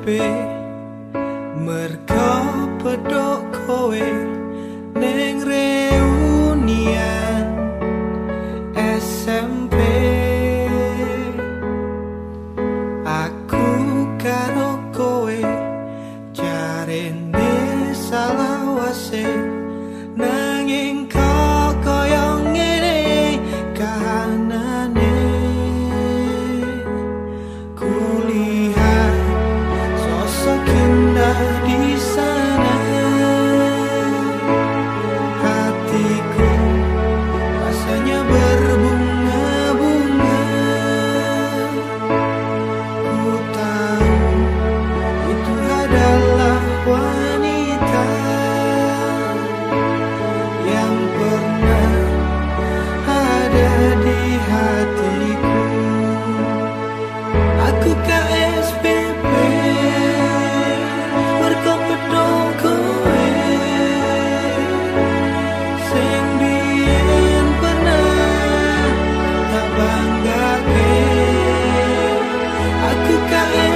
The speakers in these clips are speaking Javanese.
sepi merga pedok kowe ning tu carrera.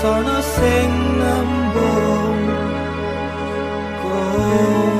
sorno sing nembung kowe